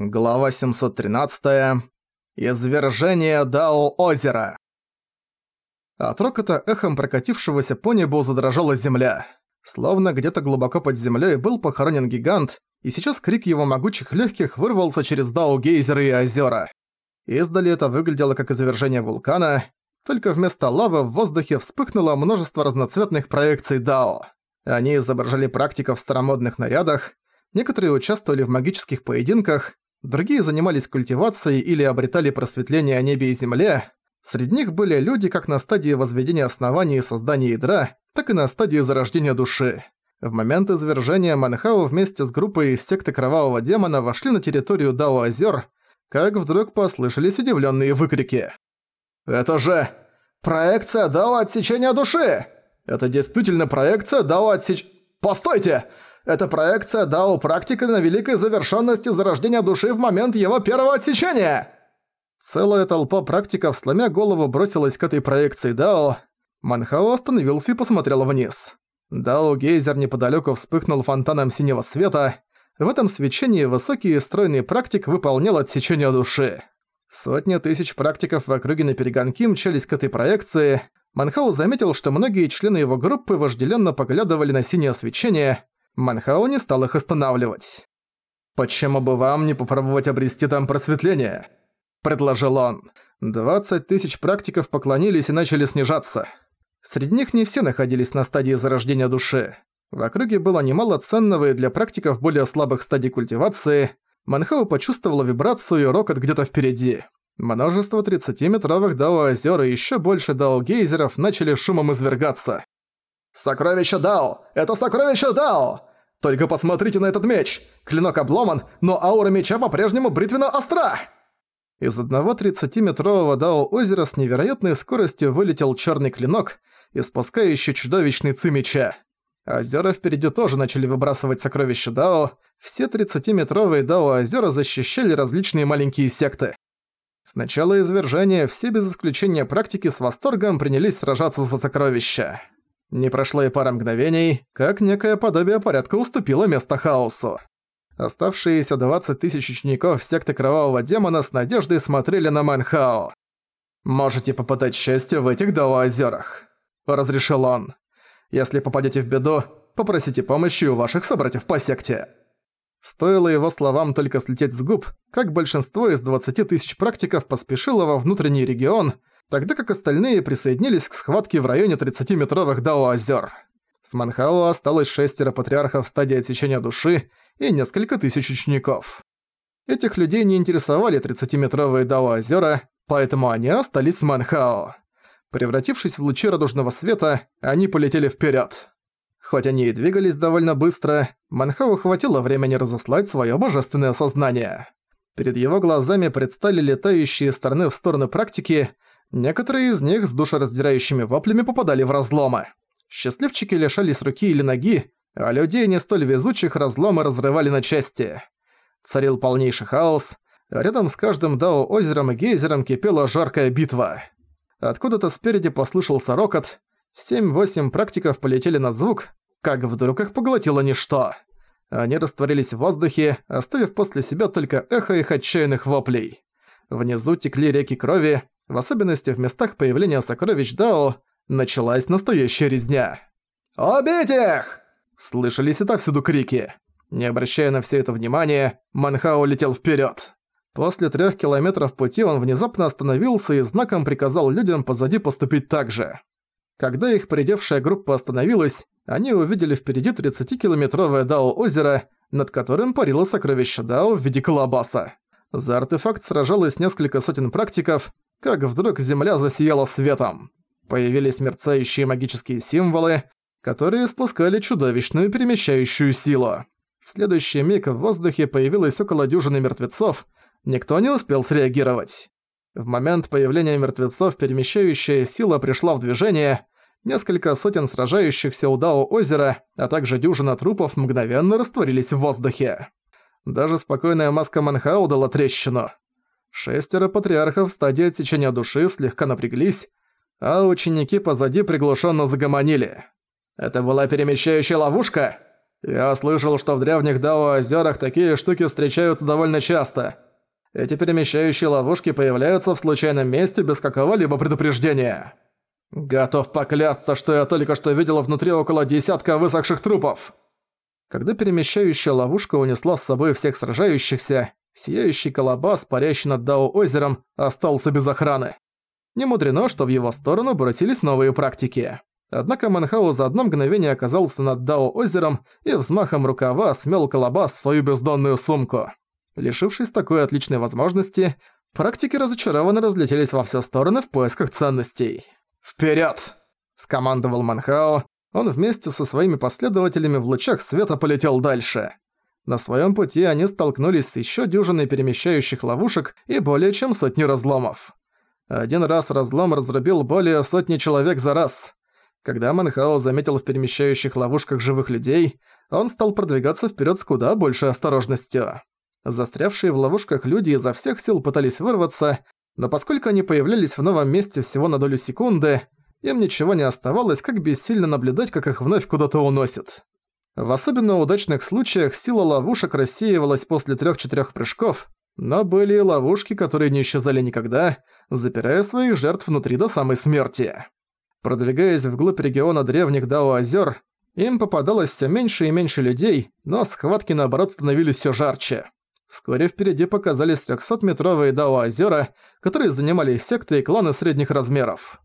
Глава 713. Извержение Дао-озера. От рокота эхом прокатившегося по небу задрожала земля. Словно где-то глубоко под землей был похоронен гигант, и сейчас крик его могучих легких вырвался через Дао-гейзеры и озера. Издали это выглядело как извержение вулкана, только вместо лавы в воздухе вспыхнуло множество разноцветных проекций Дао. Они изображали практиков в старомодных нарядах, некоторые участвовали в магических поединках, другие занимались культивацией или обретали просветление о небе и земле. Среди них были люди как на стадии возведения оснований и создания ядра, так и на стадии зарождения души. В момент извержения Манхау вместе с группой из секты Кровавого Демона вошли на территорию Дао-озер, как вдруг послышались удивленные выкрики. «Это же проекция Дао Отсечения Души! Это действительно проекция Дао Отсеч... Постойте! Это проекция Дао практика на великой завершенности зарождения души в момент его первого отсечения!» Целая толпа практиков, сломя голову, бросилась к этой проекции Дао. Манхао остановился и посмотрел вниз. Дао-гейзер неподалеку вспыхнул фонтаном синего света. В этом свечении высокий и стройный практик выполнял отсечение души. Сотни тысяч практиков в округе на перегонки мчались к этой проекции. Манхау заметил, что многие члены его группы вожделенно поглядывали на синее свечение, Манхау не стал их останавливать. «Почему бы вам не попробовать обрести там просветление?» – предложил он. Двадцать тысяч практиков поклонились и начали снижаться. Среди них не все находились на стадии зарождения души. В округе было немало ценного и для практиков более слабых стадий культивации. Манхау почувствовала вибрацию и рокот где-то впереди. Множество 30-метровых дао-озер и ещё больше дао-гейзеров начали шумом извергаться. «Сокровище Дао! Это сокровище Дао! Только посмотрите на этот меч! Клинок обломан, но аура меча по-прежнему бритвенно остра!» Из одного 30-метрового Дао-озера с невероятной скоростью вылетел черный клинок, испускающий чудовищный ци меча. Озера впереди тоже начали выбрасывать сокровища Дао, все 30-метровые Дао-озера защищали различные маленькие секты. С начала извержения все без исключения практики с восторгом принялись сражаться за сокровища. Не прошло и пара мгновений, как некое подобие порядка уступило место хаосу. Оставшиеся 20 тысяч учеников секты Кровавого Демона с надеждой смотрели на Манхао. «Можете попытать счастье в этих Дао-озерах», — разрешил он. «Если попадете в беду, попросите помощи у ваших собратьев по секте». Стоило его словам только слететь с губ, как большинство из 20 тысяч практиков поспешило во внутренний регион, тогда как остальные присоединились к схватке в районе 30-метровых Дао-озер. С Манхао осталось шестеро патриархов в стадии отсечения души и несколько тысяч учеников. Этих людей не интересовали 30-метровые Дао-озера, поэтому они остались с Манхао. Превратившись в лучи радужного света, они полетели вперед. Хоть они и двигались довольно быстро, Манхау хватило времени разослать свое божественное сознание. Перед его глазами предстали летающие стороны в сторону практики, Некоторые из них с душераздирающими воплями попадали в разломы. Счастливчики лишались руки или ноги, а людей не столь везучих разломы разрывали на части. Царил полнейший хаос, рядом с каждым Дао-озером и гейзером кипела жаркая битва. Откуда-то спереди послышался рокот, семь-восемь практиков полетели на звук, как вдруг их поглотило ничто. Они растворились в воздухе, оставив после себя только эхо их отчаянных воплей. Внизу текли реки крови, в особенности в местах появления сокровищ Дао, началась настоящая резня. «Убить их!» Слышались отовсюду крики. Не обращая на все это внимания, Манхао летел вперед. После трех километров пути он внезапно остановился и знаком приказал людям позади поступить так же. Когда их придевшая группа остановилась, они увидели впереди 30-километровое Дао-озеро, над которым парило сокровище Дао в виде колобаса. За артефакт сражалось несколько сотен практиков, как вдруг земля засияла светом. Появились мерцающие магические символы, которые спускали чудовищную перемещающую силу. В следующий миг в воздухе появилось около дюжины мертвецов, никто не успел среагировать. В момент появления мертвецов перемещающая сила пришла в движение, несколько сотен сражающихся у Дао озера, а также дюжина трупов мгновенно растворились в воздухе. Даже спокойная маска Манхау дала трещину. Шестеро патриархов в стадии отсечения души слегка напряглись, а ученики позади приглушенно загомонили. «Это была перемещающая ловушка?» Я слышал, что в древних Дао-озерах такие штуки встречаются довольно часто. Эти перемещающие ловушки появляются в случайном месте без какого-либо предупреждения. Готов поклясться, что я только что видел внутри около десятка высохших трупов. Когда перемещающая ловушка унесла с собой всех сражающихся, сияющий колобас, парящий над Дао-озером, остался без охраны. Не мудрено, что в его сторону бросились новые практики. Однако Манхау за одно мгновение оказался над Дао-озером и взмахом рукава смел колобас в свою бездонную сумку. Лишившись такой отличной возможности, практики разочарованно разлетелись во все стороны в поисках ценностей. «Вперёд!» – скомандовал Манхао. Он вместе со своими последователями в лучах света полетел дальше. На своем пути они столкнулись с еще дюжиной перемещающих ловушек и более чем сотни разломов. Один раз разлом разрубил более сотни человек за раз. Когда Манхао заметил в перемещающих ловушках живых людей, он стал продвигаться вперед с куда большей осторожностью. Застрявшие в ловушках люди изо всех сил пытались вырваться, но поскольку они появлялись в новом месте всего на долю секунды, им ничего не оставалось, как бессильно наблюдать, как их вновь куда-то уносит. В особенно удачных случаях сила ловушек рассеивалась после трех-четырех прыжков, но были и ловушки, которые не исчезали никогда, запирая своих жертв внутри до самой смерти. Продвигаясь вглубь региона древних Дао-озер, им попадалось все меньше и меньше людей, но схватки наоборот становились все жарче. Вскоре впереди показались 300-метровые Дао-озера, которые занимали секты и кланы средних размеров.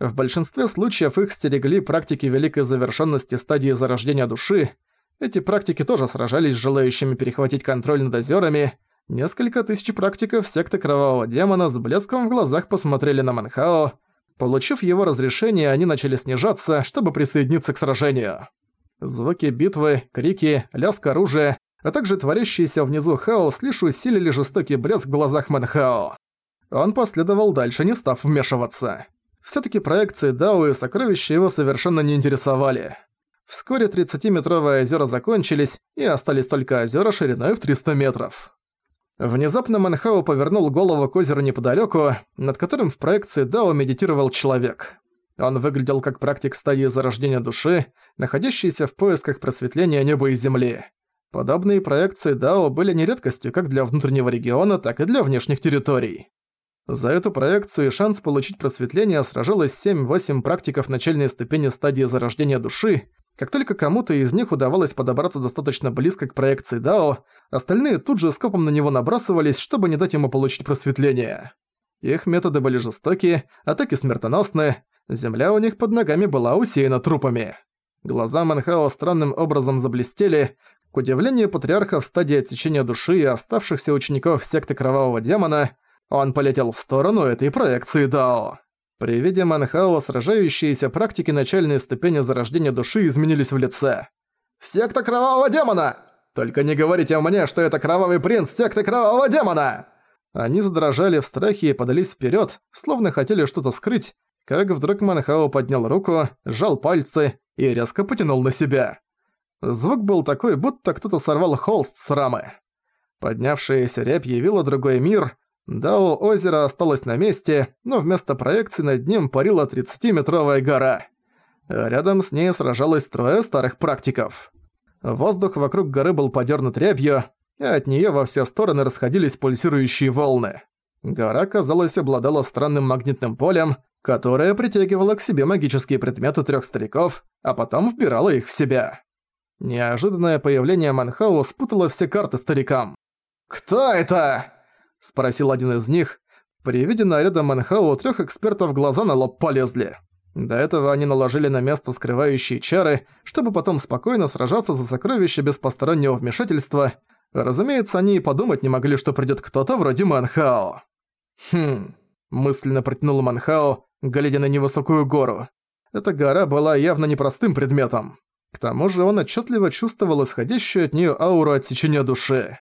В большинстве случаев их стерегли практики великой завершенности стадии зарождения души. Эти практики тоже сражались с желающими перехватить контроль над озерами. Несколько тысяч практиков секты Кровавого Демона с блеском в глазах посмотрели на Манхао, Получив его разрешение, они начали снижаться, чтобы присоединиться к сражению. Звуки битвы, крики, лязг оружия, а также творящийся внизу хаос лишь усилили жестокий блеск в глазах Манхао. Он последовал дальше, не став вмешиваться. Всё-таки проекции Дао и сокровища его совершенно не интересовали. Вскоре 30-метровые озера закончились, и остались только озера шириной в 300 метров. Внезапно Манхау повернул голову к озеру неподалёку, над которым в проекции Дао медитировал человек. Он выглядел как практик стадии зарождения души, находящийся в поисках просветления неба и земли. Подобные проекции Дао были не редкостью как для внутреннего региона, так и для внешних территорий. За эту проекцию и шанс получить просветление сражалось 7-8 практиков начальной ступени стадии зарождения души, как только кому-то из них удавалось подобраться достаточно близко к проекции Дао, остальные тут же скопом на него набрасывались, чтобы не дать ему получить просветление. Их методы были жестокие, атаки смертоносные, земля у них под ногами была усеяна трупами. Глаза Манхао странным образом заблестели, к удивлению патриарха в стадии отсечения души и оставшихся учеников секты Кровавого Демона, он полетел в сторону этой проекции Дао. При виде Манхао сражающиеся практики начальной ступени зарождения души изменились в лице. «Секта Кровавого Демона! Только не говорите мне, что это Кровавый Принц Секты Кровавого Демона!» Они задрожали в страхе и подались вперед, словно хотели что-то скрыть, как вдруг Манхао поднял руку, сжал пальцы и резко потянул на себя. Звук был такой, будто кто-то сорвал холст с рамы. Поднявшаяся рябь явила другой мир, Дао озеро осталось на месте, но вместо проекции над ним парила 30-метровая гора. Рядом с ней сражалось трое старых практиков. Воздух вокруг горы был подернут рябью, а от нее во все стороны расходились пульсирующие волны. Гора, казалось, обладала странным магнитным полем, которое притягивало к себе магические предметы трех стариков, а потом вбирало их в себя. Неожиданное появление Манхау спутало все карты старикам. «Кто это?» — спросил один из них. При виде наряда Манхау у трёх экспертов глаза на лоб полезли. До этого они наложили на место скрывающие чары, чтобы потом спокойно сражаться за сокровища без постороннего вмешательства. Разумеется, они и подумать не могли, что придёт кто-то вроде Манхао. «Хм...» – мысленно протянул Манхао, глядя на невысокую гору. Эта гора была явно непростым предметом. К тому же он отчетливо чувствовал исходящую от нее ауру отсечения души.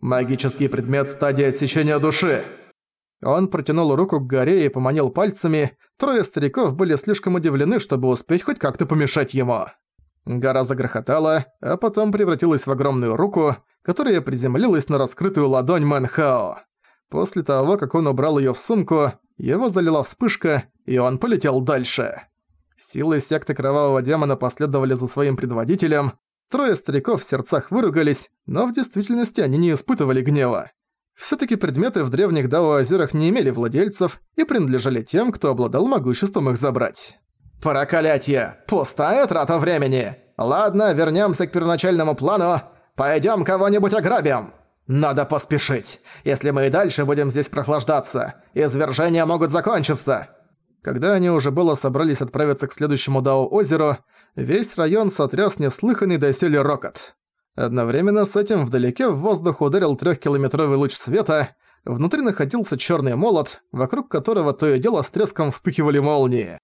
Магический предмет стадии отсечения души. Он протянул руку к горе и поманил пальцами. Трое стариков были слишком удивлены, чтобы успеть хоть как-то помешать ему. Гора загрохотала, а потом превратилась в огромную руку, которая приземлилась на раскрытую ладонь Мэнхао. После того, как он убрал её в сумку, его залила вспышка, и он полетел дальше. Силы секты Кровавого Демона последовали за своим предводителем. Трое стариков в сердцах выругались, но в действительности они не испытывали гнева. Всё-таки предметы в древних Дао-озерах не имели владельцев и принадлежали тем, кто обладал могуществом их забрать. «Проклятье! Пустая трата времени! Ладно, вернёмся к первоначальному плану. Пойдём кого-нибудь ограбим!» «Надо поспешить. Если мы и дальше будем здесь прохлаждаться, извержения могут закончиться». Когда они уже было собрались отправиться к следующему Дао-озеру, весь район сотряс неслыханный доселе рокот. Одновременно с этим вдалеке в воздух ударил трехкилометровый луч света, внутри находился черный молот, вокруг которого то и дело с треском вспыхивали молнии.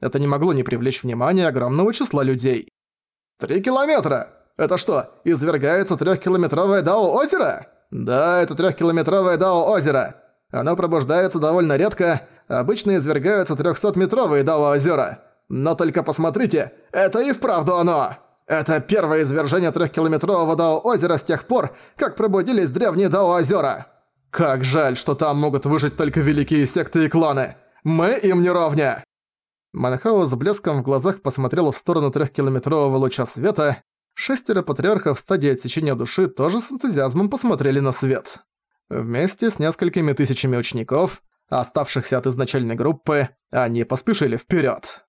Это не могло не привлечь внимания огромного числа людей. «Три километра! Это что, извергается трехкилометровое Дао-озеро?» «Да, это трехкилометровое Дао-озеро. Оно пробуждается довольно редко, обычно извергаются трехсотметровые Дао-озера. Но только посмотрите, это и вправду оно!» Это первое извержение трехкилометрового Дао-озера с тех пор, как пробудились древние Дао-озера. Как жаль, что там могут выжить только великие секты и кланы. Мы им не ровня. Манхао с блеском в глазах посмотрел в сторону трехкилометрового луча света. Шестеро патриархов в стадии отсечения души тоже с энтузиазмом посмотрели на свет. Вместе с несколькими тысячами учеников, оставшихся от изначальной группы, они поспешили вперед.